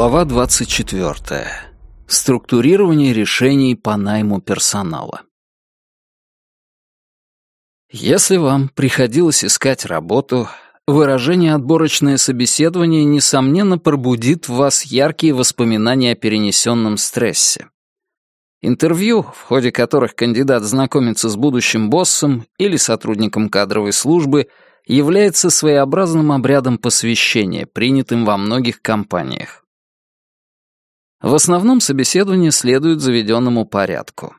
Глава 24. Структурирование решений по найму персонала. Если вам приходилось искать работу, выражение «отборочное собеседование» несомненно пробудит в вас яркие воспоминания о перенесенном стрессе. Интервью, в ходе которых кандидат знакомится с будущим боссом или сотрудником кадровой службы, является своеобразным обрядом посвящения, принятым во многих компаниях. В основном собеседование следует заведенному порядку.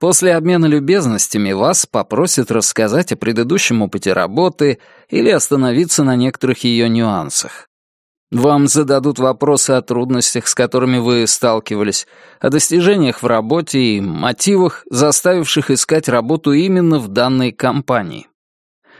После обмена любезностями вас попросят рассказать о предыдущем опыте работы или остановиться на некоторых ее нюансах. Вам зададут вопросы о трудностях, с которыми вы сталкивались, о достижениях в работе и мотивах, заставивших искать работу именно в данной компании.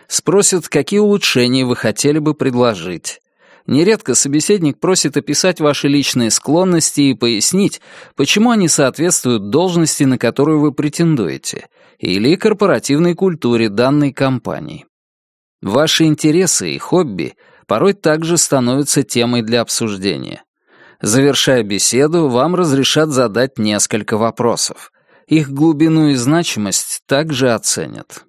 Спросят, какие улучшения вы хотели бы предложить. Нередко собеседник просит описать ваши личные склонности и пояснить, почему они соответствуют должности, на которую вы претендуете, или корпоративной культуре данной компании. Ваши интересы и хобби порой также становятся темой для обсуждения. Завершая беседу, вам разрешат задать несколько вопросов. Их глубину и значимость также оценят.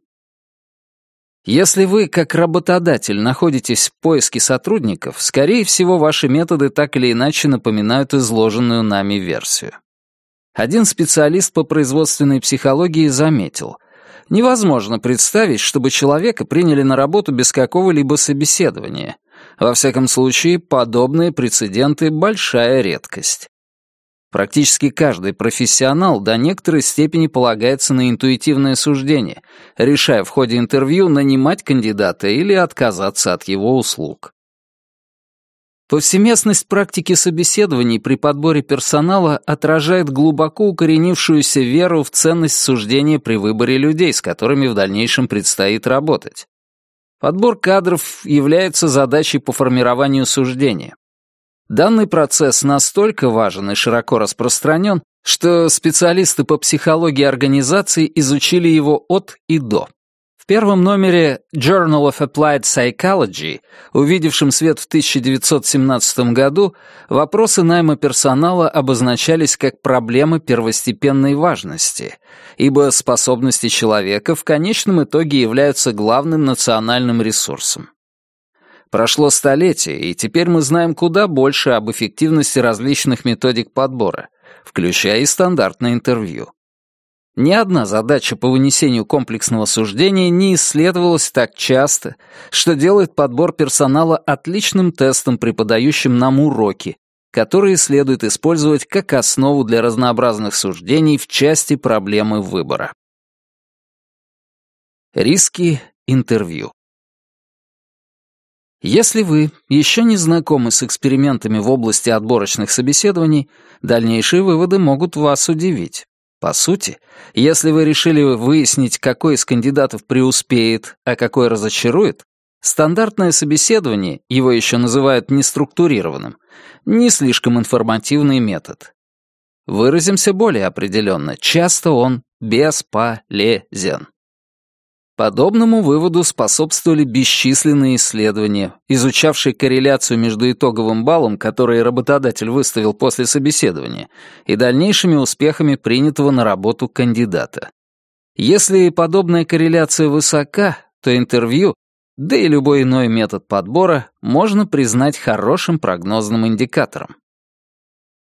Если вы, как работодатель, находитесь в поиске сотрудников, скорее всего, ваши методы так или иначе напоминают изложенную нами версию. Один специалист по производственной психологии заметил, невозможно представить, чтобы человека приняли на работу без какого-либо собеседования. Во всяком случае, подобные прецеденты — большая редкость. Практически каждый профессионал до некоторой степени полагается на интуитивное суждение, решая в ходе интервью нанимать кандидата или отказаться от его услуг. Повсеместность практики собеседований при подборе персонала отражает глубоко укоренившуюся веру в ценность суждения при выборе людей, с которыми в дальнейшем предстоит работать. Подбор кадров является задачей по формированию суждения. Данный процесс настолько важен и широко распространен, что специалисты по психологии организаций изучили его от и до. В первом номере Journal of Applied Psychology, увидевшем свет в 1917 году, вопросы найма персонала обозначались как проблемы первостепенной важности, ибо способности человека в конечном итоге являются главным национальным ресурсом. Прошло столетие, и теперь мы знаем куда больше об эффективности различных методик подбора, включая и стандартное интервью. Ни одна задача по вынесению комплексного суждения не исследовалась так часто, что делает подбор персонала отличным тестом, преподающим нам уроки, которые следует использовать как основу для разнообразных суждений в части проблемы выбора. Риски интервью. Если вы еще не знакомы с экспериментами в области отборочных собеседований, дальнейшие выводы могут вас удивить. По сути, если вы решили выяснить, какой из кандидатов преуспеет, а какой разочарует, стандартное собеседование, его еще называют неструктурированным, не слишком информативный метод. Выразимся более определенно, часто он бесполезен. Подобному выводу способствовали бесчисленные исследования, изучавшие корреляцию между итоговым баллом, который работодатель выставил после собеседования, и дальнейшими успехами принятого на работу кандидата. Если подобная корреляция высока, то интервью, да и любой иной метод подбора, можно признать хорошим прогнозным индикатором.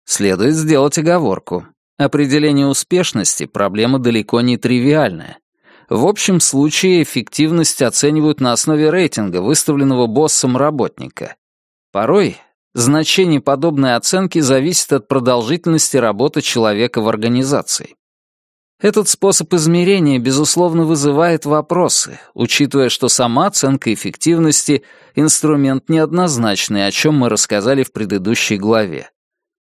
Следует сделать оговорку. Определение успешности — проблема далеко не тривиальная. В общем случае эффективность оценивают на основе рейтинга, выставленного боссом работника. Порой значение подобной оценки зависит от продолжительности работы человека в организации. Этот способ измерения, безусловно, вызывает вопросы, учитывая, что сама оценка эффективности — инструмент неоднозначный, о чем мы рассказали в предыдущей главе.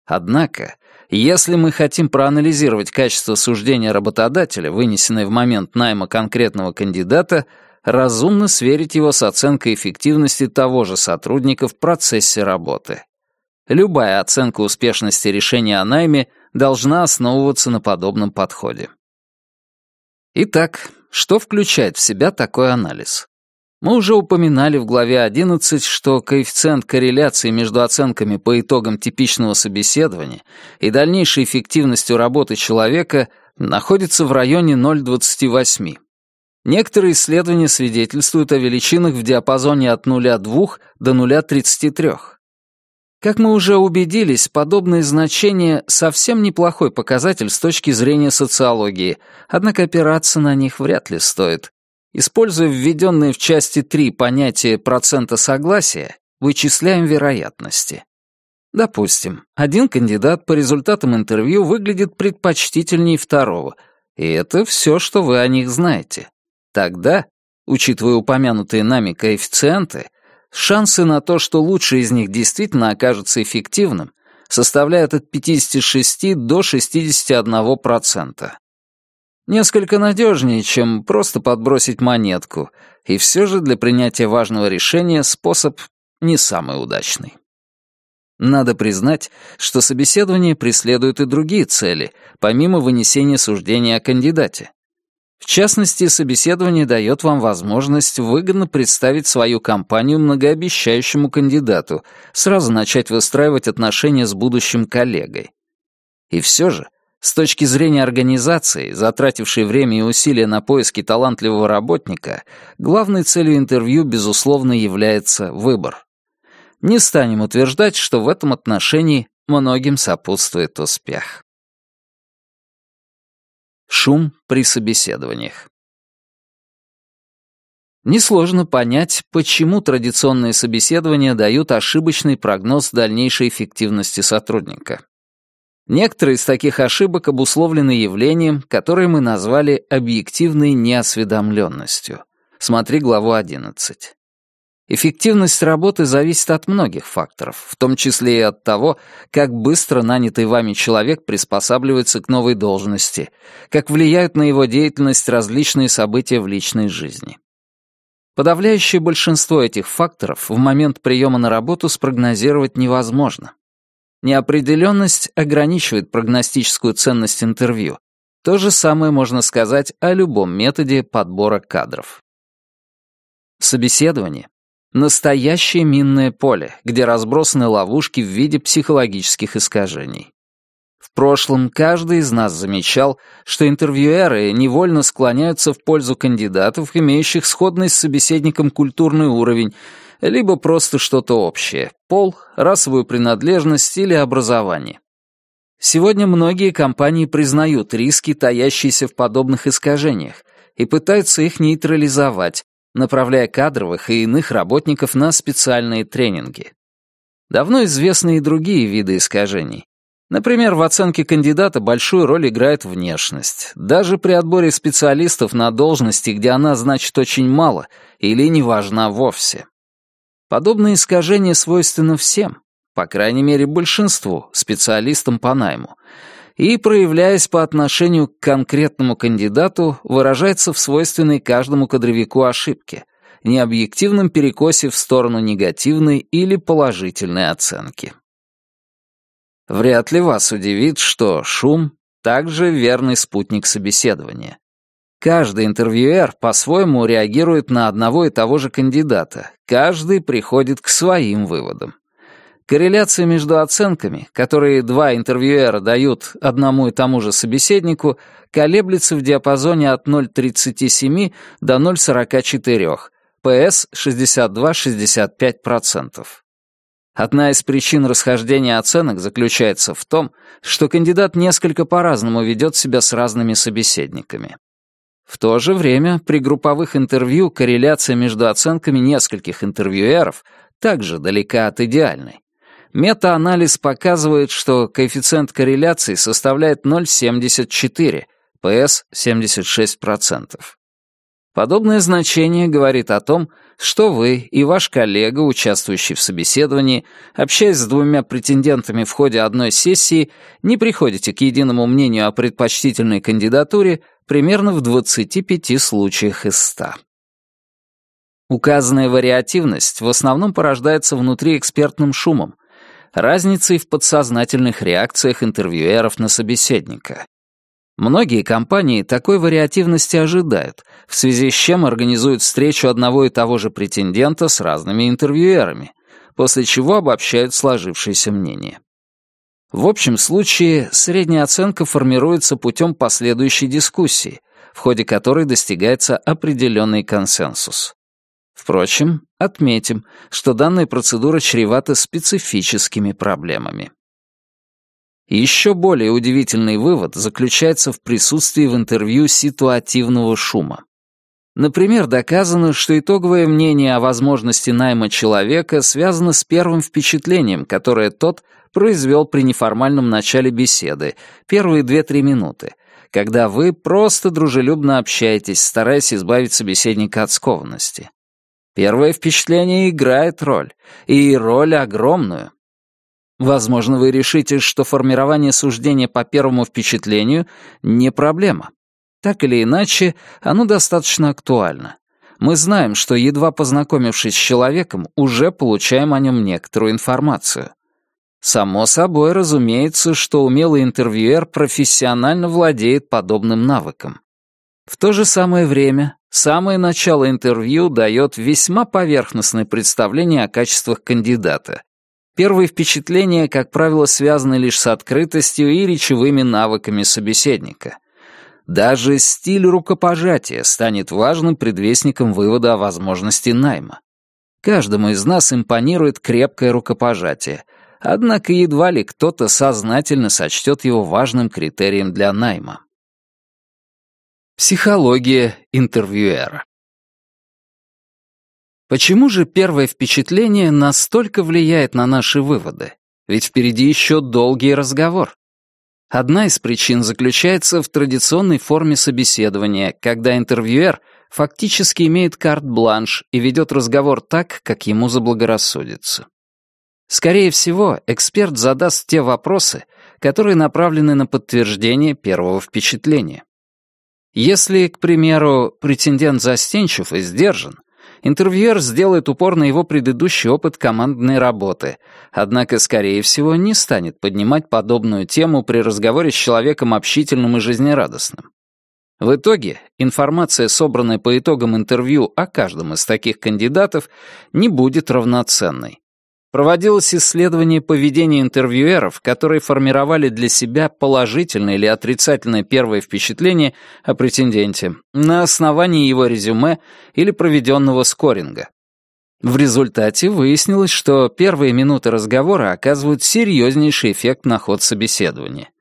Однако, если мы хотим проанализировать качество суждения работодателя, вынесенное в момент найма конкретного кандидата, разумно сверить его с оценкой эффективности того же сотрудника в процессе работы. Любая оценка успешности решения о найме должна основываться на подобном подходе. Итак, что включает в себя такой анализ? Мы уже упоминали в главе 11, что коэффициент корреляции между оценками по итогам типичного собеседования и дальнейшей эффективностью работы человека находится в районе 0,28. Некоторые исследования свидетельствуют о величинах в диапазоне от 0,2 до 0,33. Как мы уже убедились, подобные значения — совсем неплохой показатель с точки зрения социологии, однако опираться на них вряд ли стоит. Используя введенные в части 3 понятие процента согласия, вычисляем вероятности. Допустим, один кандидат по результатам интервью выглядит предпочтительнее второго, и это все, что вы о них знаете. Тогда, учитывая упомянутые нами коэффициенты, шансы на то, что лучший из них действительно окажется эффективным, составляют от 56 до 61%. Несколько надежнее, чем просто подбросить монетку, и все же для принятия важного решения способ не самый удачный. Надо признать, что собеседование преследует и другие цели, помимо вынесения суждения о кандидате. В частности, собеседование дает вам возможность выгодно представить свою компанию многообещающему кандидату, сразу начать выстраивать отношения с будущим коллегой. И все же, с точки зрения организации, затратившей время и усилия на поиски талантливого работника, главной целью интервью, безусловно, является выбор. Не станем утверждать, что в этом отношении многим сопутствует успех. Шум при собеседованиях. Несложно понять, почему традиционные собеседования дают ошибочный прогноз дальнейшей эффективности сотрудника. Некоторые из таких ошибок обусловлены явлением, которое мы назвали объективной неосведомленностью. Смотри главу 11. Эффективность работы зависит от многих факторов, в том числе и от того, как быстро нанятый вами человек приспосабливается к новой должности, как влияют на его деятельность различные события в личной жизни. Подавляющее большинство этих факторов в момент приема на работу спрогнозировать невозможно. Неопределенность ограничивает прогностическую ценность интервью. То же самое можно сказать о любом методе подбора кадров. Собеседование Настоящее минное поле, где разбросаны ловушки в виде психологических искажений. В прошлом каждый из нас замечал, что интервьюеры невольно склоняются в пользу кандидатов, имеющих сходный с собеседником культурный уровень, либо просто что-то общее — пол, расовую принадлежность или образование. Сегодня многие компании признают риски, таящиеся в подобных искажениях, и пытаются их нейтрализовать, направляя кадровых и иных работников на специальные тренинги. Давно известны и другие виды искажений. Например, в оценке кандидата большую роль играет внешность. Даже при отборе специалистов на должности, где она значит очень мало или не важна вовсе. Подобные искажения свойственны всем, по крайней мере большинству, специалистам по найму, и, проявляясь по отношению к конкретному кандидату, выражается в свойственной каждому кадровику ошибке, необъективном перекосе в сторону негативной или положительной оценки. Вряд ли вас удивит, что шум также верный спутник собеседования. Каждый интервьюер по-своему реагирует на одного и того же кандидата, каждый приходит к своим выводам. Корреляция между оценками, которые два интервьюера дают одному и тому же собеседнику, колеблется в диапазоне от 0,37 до 0,44, ПС 62-65%. Одна из причин расхождения оценок заключается в том, что кандидат несколько по-разному ведет себя с разными собеседниками. В то же время при групповых интервью корреляция между оценками нескольких интервьюеров также далека от идеальной. Метаанализ показывает, что коэффициент корреляции составляет 0,74, ПС 76%. Подобное значение говорит о том, что вы и ваш коллега, участвующий в собеседовании, общаясь с двумя претендентами в ходе одной сессии, не приходите к единому мнению о предпочтительной кандидатуре примерно в 25 случаях из 100. Указанная вариативность в основном порождается внутри экспертным шумом, разницей в подсознательных реакциях интервьюеров на собеседника. Многие компании такой вариативности ожидают, в связи с чем организуют встречу одного и того же претендента с разными интервьюерами, после чего обобщают сложившееся мнение. В общем случае, средняя оценка формируется путем последующей дискуссии, в ходе которой достигается определенный консенсус. Впрочем, отметим, что данная процедура чревата специфическими проблемами. Еще более удивительный вывод заключается в присутствии в интервью ситуативного шума. Например, доказано, что итоговое мнение о возможности найма человека связано с первым впечатлением, которое тот произвел при неформальном начале беседы, первые 2-3 минуты, когда вы просто дружелюбно общаетесь, стараясь избавить собеседника от скованности. Первое впечатление играет роль, и роль огромную. Возможно, вы решите, что формирование суждения по первому впечатлению не проблема. Так или иначе, оно достаточно актуально. Мы знаем, что едва познакомившись с человеком, уже получаем о нем некоторую информацию. Само собой разумеется, что умелый интервьюер профессионально владеет подобным навыком. В то же самое время, самое начало интервью дает весьма поверхностное представление о качествах кандидата, Первые впечатления, как правило, связаны лишь с открытостью и речевыми навыками собеседника. Даже стиль рукопожатия станет важным предвестником вывода о возможности найма. Каждому из нас импонирует крепкое рукопожатие, однако едва ли кто-то сознательно сочтет его важным критерием для найма. Психология интервьюера Почему же первое впечатление настолько влияет на наши выводы? Ведь впереди еще долгий разговор. Одна из причин заключается в традиционной форме собеседования, когда интервьюер фактически имеет карт-бланш и ведет разговор так, как ему заблагорассудится. Скорее всего, эксперт задаст те вопросы, которые направлены на подтверждение первого впечатления. Если, к примеру, претендент застенчив и сдержан, интервьюер сделает упор на его предыдущий опыт командной работы, однако, скорее всего, не станет поднимать подобную тему при разговоре с человеком общительным и жизнерадостным. В итоге информация, собранная по итогам интервью о каждом из таких кандидатов, не будет равноценной. Проводилось исследование поведения интервьюеров, которые формировали для себя положительное или отрицательное первое впечатление о претенденте на основании его резюме или проведенного скоринга. В результате выяснилось, что первые минуты разговора оказывают серьезнейший эффект на ход собеседования.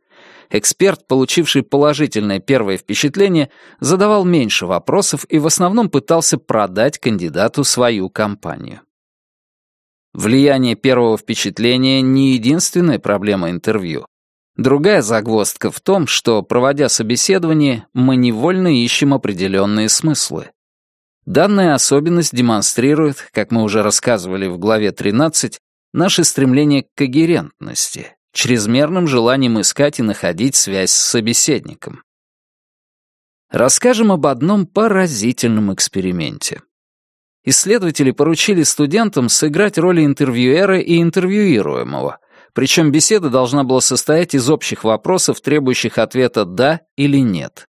Эксперт, получивший положительное первое впечатление, задавал меньше вопросов и в основном пытался продать кандидату свою компанию. Влияние первого впечатления не единственная проблема интервью. Другая загвоздка в том, что, проводя собеседование, мы невольно ищем определенные смыслы. Данная особенность демонстрирует, как мы уже рассказывали в главе 13, наше стремление к когерентности, чрезмерным желанием искать и находить связь с собеседником. Расскажем об одном поразительном эксперименте исследователи поручили студентам сыграть роли интервьюера и интервьюируемого, причем беседа должна была состоять из общих вопросов, требующих ответа «да» или «нет».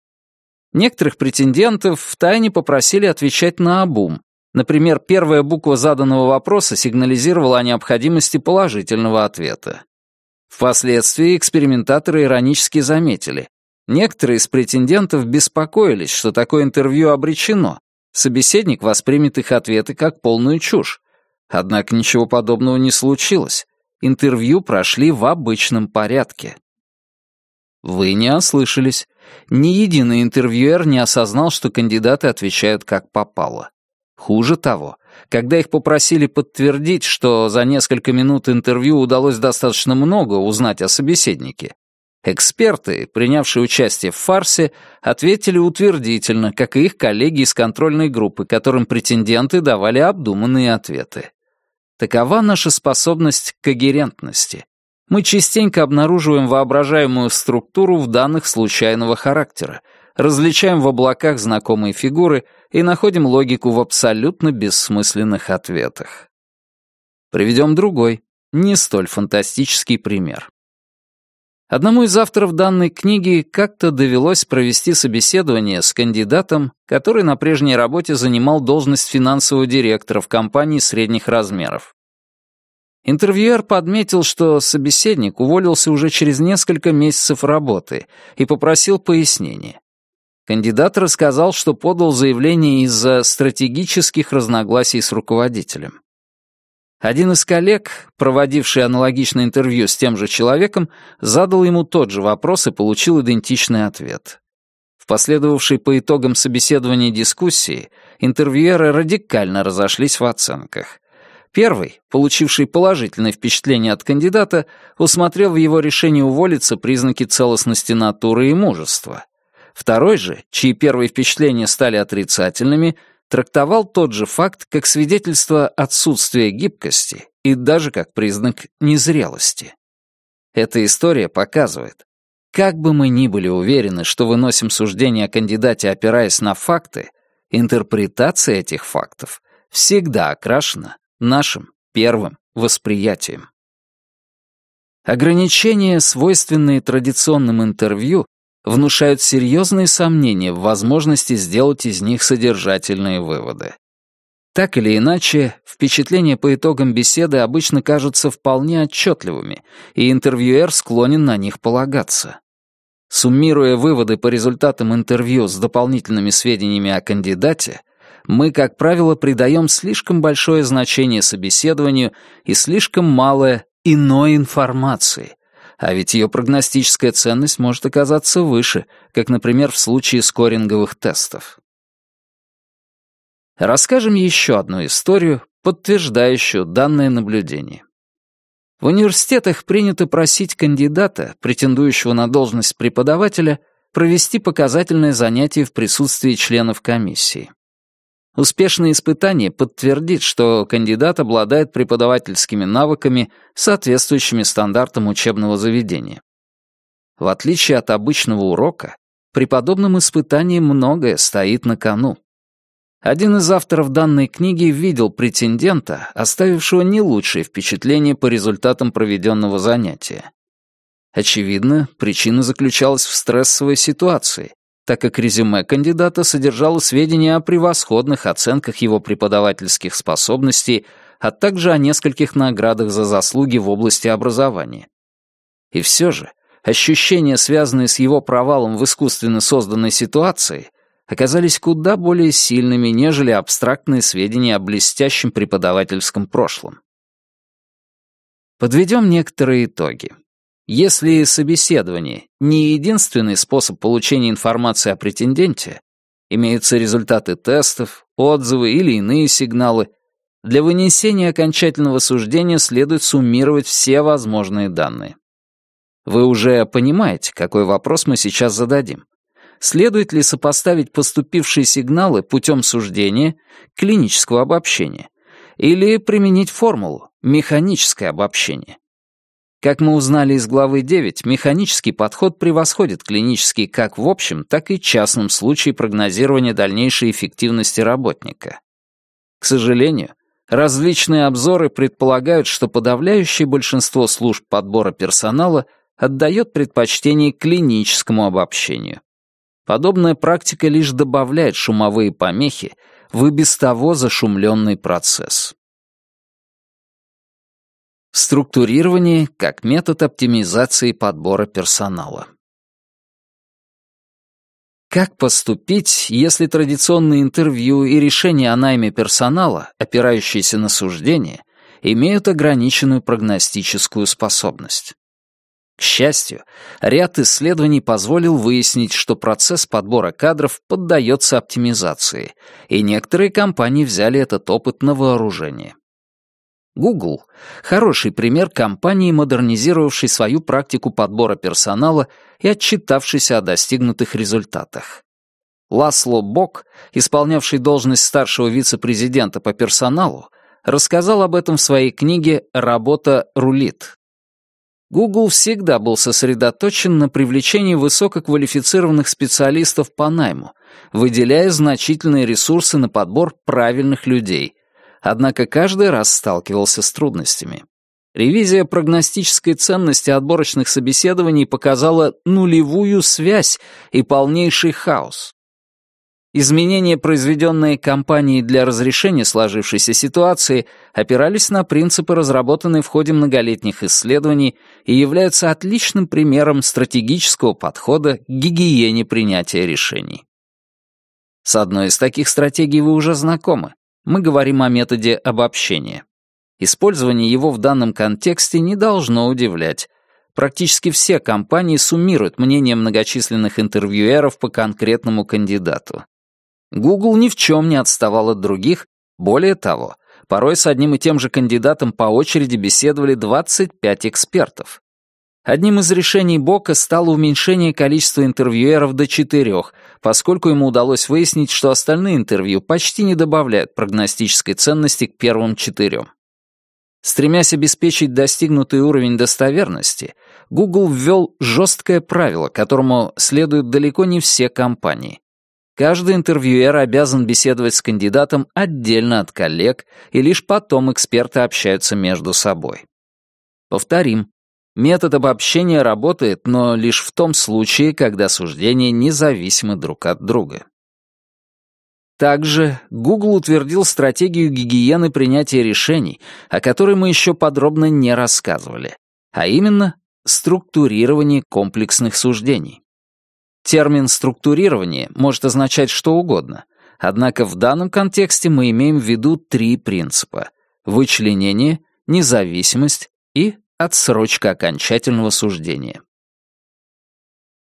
Некоторых претендентов втайне попросили отвечать на обум. Например, первая буква заданного вопроса сигнализировала о необходимости положительного ответа. Впоследствии экспериментаторы иронически заметили. Некоторые из претендентов беспокоились, что такое интервью обречено, Собеседник воспримет их ответы как полную чушь. Однако ничего подобного не случилось. Интервью прошли в обычном порядке. Вы не ослышались. Ни единый интервьюер не осознал, что кандидаты отвечают как попало. Хуже того, когда их попросили подтвердить, что за несколько минут интервью удалось достаточно много узнать о собеседнике, Эксперты, принявшие участие в фарсе, ответили утвердительно, как и их коллеги из контрольной группы, которым претенденты давали обдуманные ответы. Такова наша способность к когерентности. Мы частенько обнаруживаем воображаемую структуру в данных случайного характера, различаем в облаках знакомые фигуры и находим логику в абсолютно бессмысленных ответах. Приведем другой, не столь фантастический пример. Одному из авторов данной книги как-то довелось провести собеседование с кандидатом, который на прежней работе занимал должность финансового директора в компании средних размеров. Интервьюер подметил, что собеседник уволился уже через несколько месяцев работы и попросил пояснения. Кандидат рассказал, что подал заявление из-за стратегических разногласий с руководителем. Один из коллег, проводивший аналогичное интервью с тем же человеком, задал ему тот же вопрос и получил идентичный ответ. В последовавшей по итогам собеседования дискуссии интервьюеры радикально разошлись в оценках. Первый, получивший положительное впечатление от кандидата, усмотрел в его решении уволиться признаки целостности натуры и мужества. Второй же, чьи первые впечатления стали отрицательными, трактовал тот же факт как свидетельство отсутствия гибкости и даже как признак незрелости. Эта история показывает, как бы мы ни были уверены, что выносим суждение о кандидате, опираясь на факты, интерпретация этих фактов всегда окрашена нашим первым восприятием. Ограничения, свойственные традиционным интервью, внушают серьезные сомнения в возможности сделать из них содержательные выводы. Так или иначе, впечатления по итогам беседы обычно кажутся вполне отчетливыми, и интервьюер склонен на них полагаться. Суммируя выводы по результатам интервью с дополнительными сведениями о кандидате, мы, как правило, придаем слишком большое значение собеседованию и слишком малое иной информации, а ведь ее прогностическая ценность может оказаться выше, как, например, в случае скоринговых тестов. Расскажем еще одну историю, подтверждающую данное наблюдение. В университетах принято просить кандидата, претендующего на должность преподавателя, провести показательное занятие в присутствии членов комиссии. Успешное испытание подтвердит, что кандидат обладает преподавательскими навыками, соответствующими стандартам учебного заведения. В отличие от обычного урока, при подобном испытании многое стоит на кону. Один из авторов данной книги видел претендента, оставившего не лучшее впечатление по результатам проведенного занятия. Очевидно, причина заключалась в стрессовой ситуации, так как резюме кандидата содержало сведения о превосходных оценках его преподавательских способностей, а также о нескольких наградах за заслуги в области образования. И все же, ощущения, связанные с его провалом в искусственно созданной ситуации, оказались куда более сильными, нежели абстрактные сведения о блестящем преподавательском прошлом. Подведем некоторые итоги. Если собеседование не единственный способ получения информации о претенденте, имеются результаты тестов, отзывы или иные сигналы, для вынесения окончательного суждения следует суммировать все возможные данные. Вы уже понимаете, какой вопрос мы сейчас зададим. Следует ли сопоставить поступившие сигналы путем суждения, клинического обобщения, или применить формулу, механическое обобщение? Как мы узнали из главы 9, механический подход превосходит клинический как в общем, так и частном случае прогнозирования дальнейшей эффективности работника. К сожалению, различные обзоры предполагают, что подавляющее большинство служб подбора персонала отдает предпочтение клиническому обобщению. Подобная практика лишь добавляет шумовые помехи в и без того зашумленный процесс. Структурирование как метод оптимизации подбора персонала. Как поступить, если традиционные интервью и решения о найме персонала, опирающиеся на суждение, имеют ограниченную прогностическую способность? К счастью, ряд исследований позволил выяснить, что процесс подбора кадров поддается оптимизации, и некоторые компании взяли этот опыт на вооружение. Google — хороший пример компании, модернизировавшей свою практику подбора персонала и отчитавшейся о достигнутых результатах. Ласло Бок, исполнявший должность старшего вице-президента по персоналу, рассказал об этом в своей книге «Работа рулит». Google всегда был сосредоточен на привлечении высококвалифицированных специалистов по найму, выделяя значительные ресурсы на подбор правильных людей — однако каждый раз сталкивался с трудностями. Ревизия прогностической ценности отборочных собеседований показала нулевую связь и полнейший хаос. Изменения, произведенные компанией для разрешения сложившейся ситуации, опирались на принципы, разработанные в ходе многолетних исследований и являются отличным примером стратегического подхода к гигиене принятия решений. С одной из таких стратегий вы уже знакомы. Мы говорим о методе обобщения. Использование его в данном контексте не должно удивлять. Практически все компании суммируют мнение многочисленных интервьюеров по конкретному кандидату. Google ни в чем не отставал от других, более того, порой с одним и тем же кандидатом по очереди беседовали 25 экспертов. Одним из решений Бока стало уменьшение количества интервьюеров до четырех, поскольку ему удалось выяснить, что остальные интервью почти не добавляют прогностической ценности к первым четырем. Стремясь обеспечить достигнутый уровень достоверности, Google ввел жесткое правило, которому следуют далеко не все компании. Каждый интервьюер обязан беседовать с кандидатом отдельно от коллег, и лишь потом эксперты общаются между собой. Повторим, метод обобщения работает, но лишь в том случае, когда суждения независимы друг от друга. Также Google утвердил стратегию гигиены принятия решений, о которой мы еще подробно не рассказывали, а именно структурирование комплексных суждений. Термин «структурирование» может означать что угодно, однако в данном контексте мы имеем в виду три принципа — вычленение, независимость и отсрочка окончательного суждения.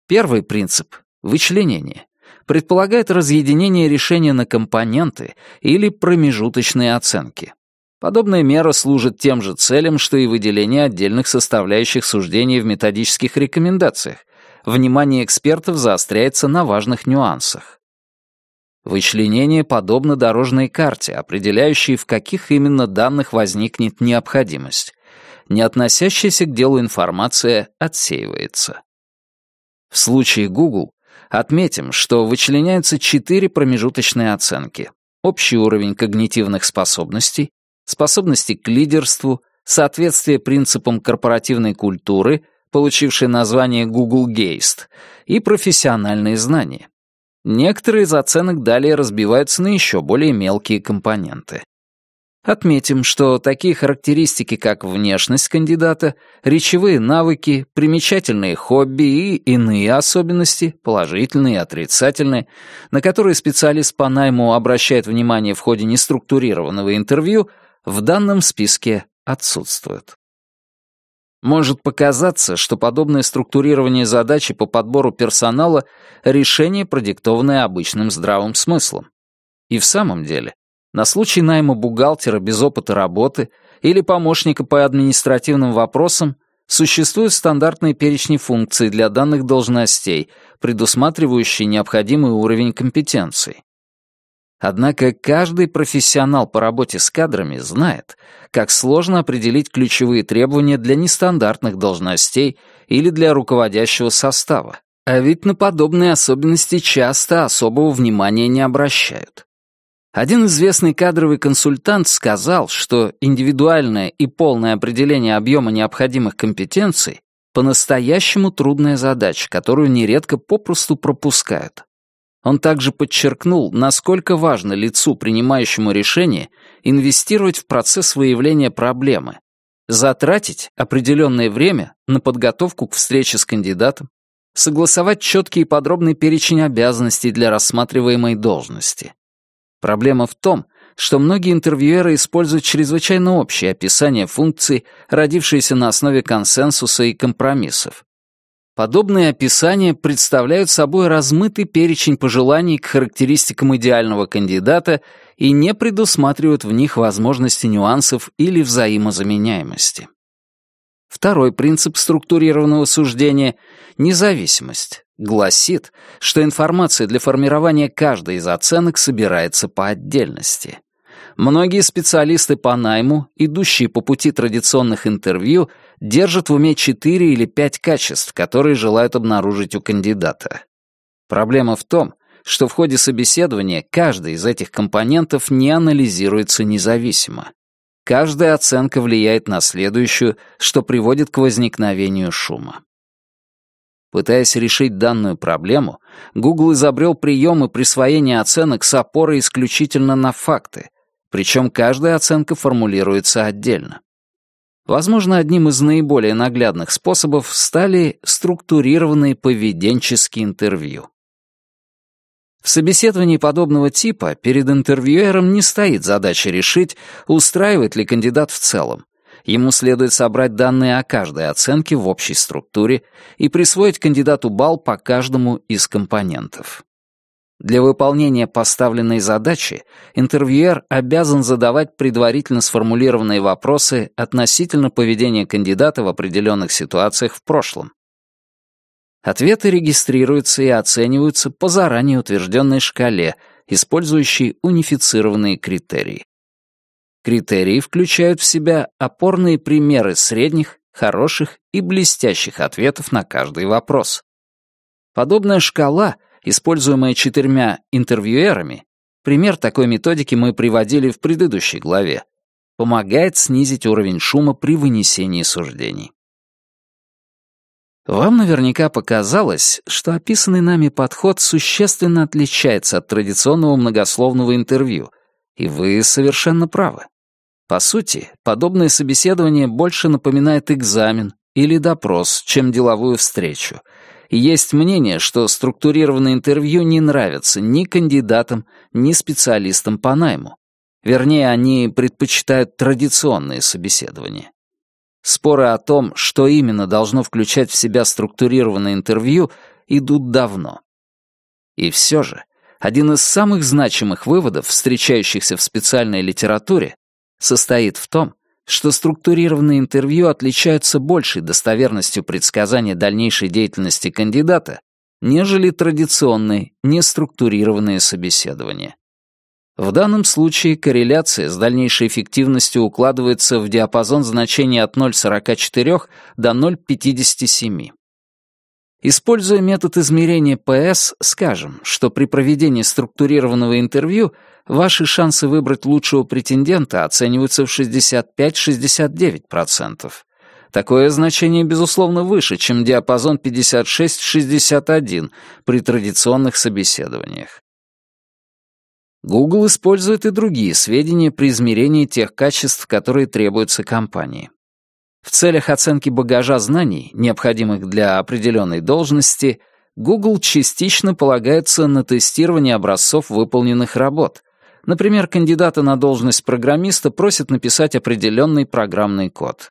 Первый принцип — вычленение — предполагает разъединение решения на компоненты или промежуточные оценки. Подобная мера служит тем же целям, что и выделение отдельных составляющих суждений в методических рекомендациях, внимание экспертов заостряется на важных нюансах. Вычленение подобно дорожной карте, определяющей, в каких именно данных возникнет необходимость. Не относящаяся к делу информация отсеивается. В случае Google отметим, что вычленяются четыре промежуточные оценки. Общий уровень когнитивных способностей, способности к лидерству, соответствие принципам корпоративной культуры — получивший название Google Geist, и профессиональные знания. Некоторые из оценок далее разбиваются на еще более мелкие компоненты. Отметим, что такие характеристики, как внешность кандидата, речевые навыки, примечательные хобби и иные особенности, положительные и отрицательные, на которые специалист по найму обращает внимание в ходе неструктурированного интервью, в данном списке отсутствуют. Может показаться, что подобное структурирование задачи по подбору персонала — решение, продиктованное обычным здравым смыслом. И в самом деле, на случай найма бухгалтера без опыта работы или помощника по административным вопросам существуют стандартные перечни функций для данных должностей, предусматривающие необходимый уровень компетенции. Однако каждый профессионал по работе с кадрами знает, как сложно определить ключевые требования для нестандартных должностей или для руководящего состава. А ведь на подобные особенности часто особого внимания не обращают. Один известный кадровый консультант сказал, что индивидуальное и полное определение объема необходимых компетенций по-настоящему трудная задача, которую нередко попросту пропускают. Он также подчеркнул, насколько важно лицу, принимающему решение, инвестировать в процесс выявления проблемы, затратить определенное время на подготовку к встрече с кандидатом, согласовать четкий и подробный перечень обязанностей для рассматриваемой должности. Проблема в том, что многие интервьюеры используют чрезвычайно общее описание функций, родившиеся на основе консенсуса и компромиссов, Подобные описания представляют собой размытый перечень пожеланий к характеристикам идеального кандидата и не предусматривают в них возможности нюансов или взаимозаменяемости. Второй принцип структурированного суждения — независимость — гласит, что информация для формирования каждой из оценок собирается по отдельности. Многие специалисты по найму, идущие по пути традиционных интервью, держат в уме четыре или пять качеств, которые желают обнаружить у кандидата. Проблема в том, что в ходе собеседования каждый из этих компонентов не анализируется независимо. Каждая оценка влияет на следующую, что приводит к возникновению шума. Пытаясь решить данную проблему, Google изобрел приемы присвоения оценок с опорой исключительно на факты, причем каждая оценка формулируется отдельно. Возможно, одним из наиболее наглядных способов стали структурированные поведенческие интервью. В собеседовании подобного типа перед интервьюером не стоит задача решить, устраивает ли кандидат в целом, Ему следует собрать данные о каждой оценке в общей структуре и присвоить кандидату балл по каждому из компонентов. Для выполнения поставленной задачи интервьюер обязан задавать предварительно сформулированные вопросы относительно поведения кандидата в определенных ситуациях в прошлом. Ответы регистрируются и оцениваются по заранее утвержденной шкале, использующей унифицированные критерии. Критерии включают в себя опорные примеры средних, хороших и блестящих ответов на каждый вопрос. Подобная шкала, используемая четырьмя интервьюерами, пример такой методики мы приводили в предыдущей главе, помогает снизить уровень шума при вынесении суждений. Вам наверняка показалось, что описанный нами подход существенно отличается от традиционного многословного интервью, и вы совершенно правы. По сути, подобное собеседование больше напоминает экзамен или допрос, чем деловую встречу. И есть мнение, что структурированные интервью не нравятся ни кандидатам, ни специалистам по найму. Вернее, они предпочитают традиционные собеседования. Споры о том, что именно должно включать в себя структурированное интервью, идут давно. И все же, один из самых значимых выводов, встречающихся в специальной литературе, состоит в том, что структурированные интервью отличаются большей достоверностью предсказания дальнейшей деятельности кандидата, нежели традиционные, неструктурированные собеседования. В данном случае корреляция с дальнейшей эффективностью укладывается в диапазон значений от 0,44 до 0,57. Используя метод измерения ПС, скажем, что при проведении структурированного интервью ваши шансы выбрать лучшего претендента оцениваются в 65-69%. Такое значение, безусловно, выше, чем диапазон 56-61 при традиционных собеседованиях. Google использует и другие сведения при измерении тех качеств, которые требуются компании. В целях оценки багажа знаний, необходимых для определенной должности, Google частично полагается на тестирование образцов выполненных работ. Например, кандидата на должность программиста просят написать определенный программный код.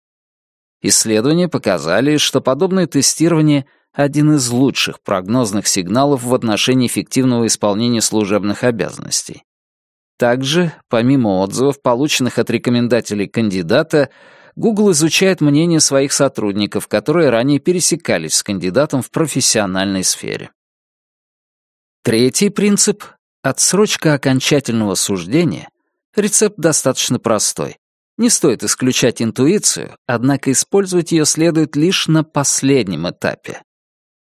Исследования показали, что подобное тестирование — один из лучших прогнозных сигналов в отношении эффективного исполнения служебных обязанностей. Также, помимо отзывов, полученных от рекомендателей кандидата, Google изучает мнение своих сотрудников, которые ранее пересекались с кандидатом в профессиональной сфере. Третий принцип — отсрочка окончательного суждения. Рецепт достаточно простой. Не стоит исключать интуицию, однако использовать ее следует лишь на последнем этапе.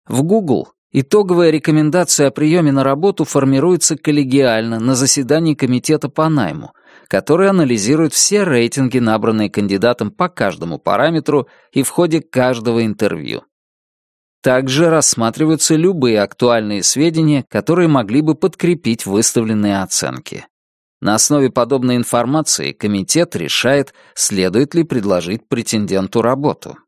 В Google итоговая рекомендация о приеме на работу формируется коллегиально на заседании комитета по найму, который анализирует все рейтинги, набранные кандидатом по каждому параметру и в ходе каждого интервью. Также рассматриваются любые актуальные сведения, которые могли бы подкрепить выставленные оценки. На основе подобной информации комитет решает, следует ли предложить претенденту работу.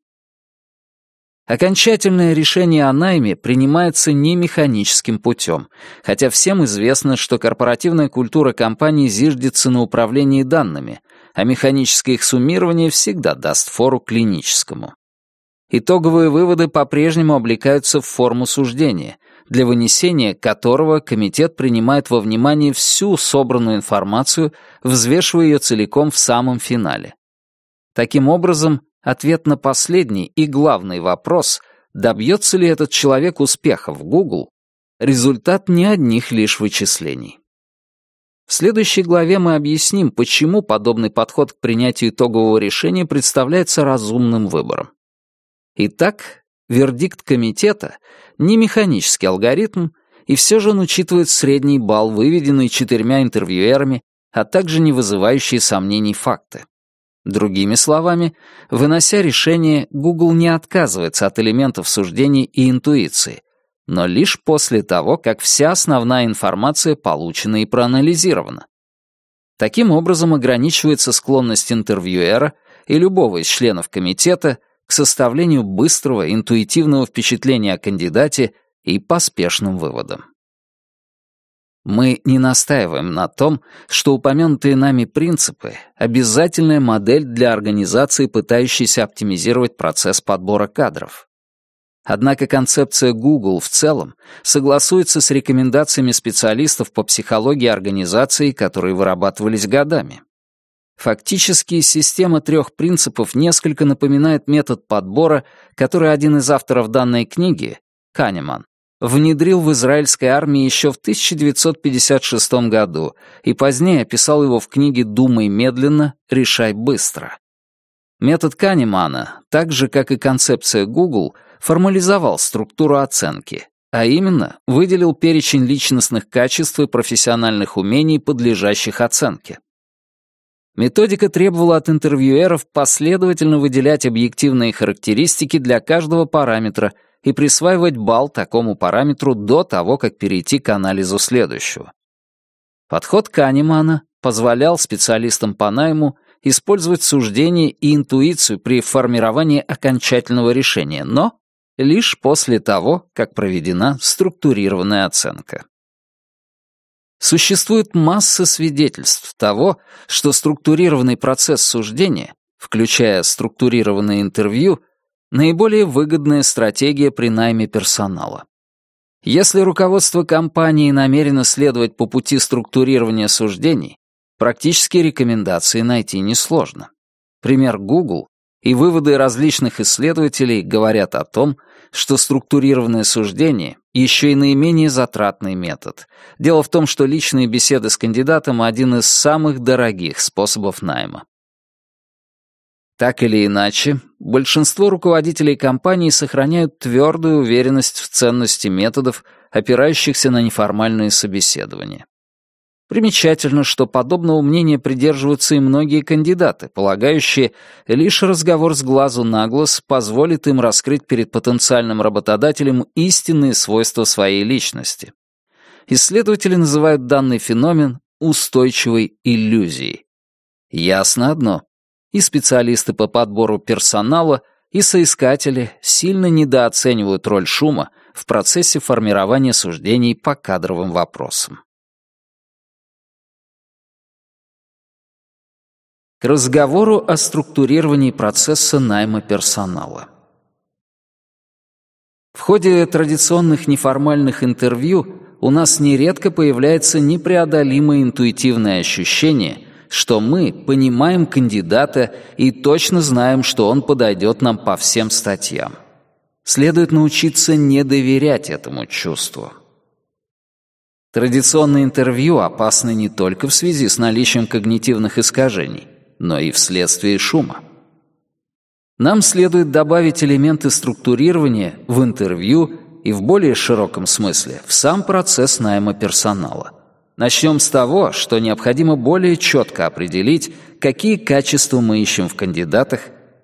Окончательное решение о найме принимается не механическим путем, хотя всем известно, что корпоративная культура компании зиждется на управлении данными, а механическое их суммирование всегда даст фору клиническому. Итоговые выводы по-прежнему облекаются в форму суждения, для вынесения которого комитет принимает во внимание всю собранную информацию, взвешивая ее целиком в самом финале. Таким образом, Ответ на последний и главный вопрос, добьется ли этот человек успеха в Google, результат не одних лишь вычислений. В следующей главе мы объясним, почему подобный подход к принятию итогового решения представляется разумным выбором. Итак, вердикт комитета — не механический алгоритм, и все же он учитывает средний балл, выведенный четырьмя интервьюерами, а также не вызывающие сомнений факты. Другими словами, вынося решение, Google не отказывается от элементов суждений и интуиции, но лишь после того, как вся основная информация получена и проанализирована. Таким образом ограничивается склонность интервьюера и любого из членов комитета к составлению быстрого, интуитивного впечатления о кандидате и поспешным выводам. Мы не настаиваем на том, что упомянутые нами принципы — обязательная модель для организации, пытающейся оптимизировать процесс подбора кадров. Однако концепция Google в целом согласуется с рекомендациями специалистов по психологии организаций, которые вырабатывались годами. Фактически, система трех принципов несколько напоминает метод подбора, который один из авторов данной книги, Канеман, внедрил в израильской армии еще в 1956 году и позднее описал его в книге «Думай медленно, решай быстро». Метод Канемана, так же как и концепция Google, формализовал структуру оценки, а именно выделил перечень личностных качеств и профессиональных умений, подлежащих оценке. Методика требовала от интервьюеров последовательно выделять объективные характеристики для каждого параметра — и присваивать балл такому параметру до того, как перейти к анализу следующего. Подход Канемана позволял специалистам по найму использовать суждение и интуицию при формировании окончательного решения, но лишь после того, как проведена структурированная оценка. Существует масса свидетельств того, что структурированный процесс суждения, включая структурированное интервью, наиболее выгодная стратегия при найме персонала. Если руководство компании намерено следовать по пути структурирования суждений, практические рекомендации найти несложно. Пример Google и выводы различных исследователей говорят о том, что структурированное суждение еще и наименее затратный метод. Дело в том, что личные беседы с кандидатом — один из самых дорогих способов найма. Так или иначе, большинство руководителей компаний сохраняют твердую уверенность в ценности методов, опирающихся на неформальные собеседования. Примечательно, что подобного мнения придерживаются и многие кандидаты, полагающие, лишь разговор с глазу на глаз позволит им раскрыть перед потенциальным работодателем истинные свойства своей личности. Исследователи называют данный феномен устойчивой иллюзией. Ясно одно и специалисты по подбору персонала, и соискатели сильно недооценивают роль шума в процессе формирования суждений по кадровым вопросам. К разговору о структурировании процесса найма персонала. В ходе традиционных неформальных интервью у нас нередко появляется непреодолимое интуитивное ощущение – что мы понимаем кандидата и точно знаем, что он подойдет нам по всем статьям. Следует научиться не доверять этому чувству. Традиционные интервью опасны не только в связи с наличием когнитивных искажений, но и вследствие шума. Нам следует добавить элементы структурирования в интервью и в более широком смысле в сам процесс найма персонала – Начнем с того, что необходимо более четко определить, какие качества мы ищем в кандидатах,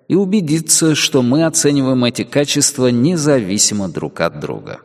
и убедиться, что мы оцениваем эти качества независимо друг от друга.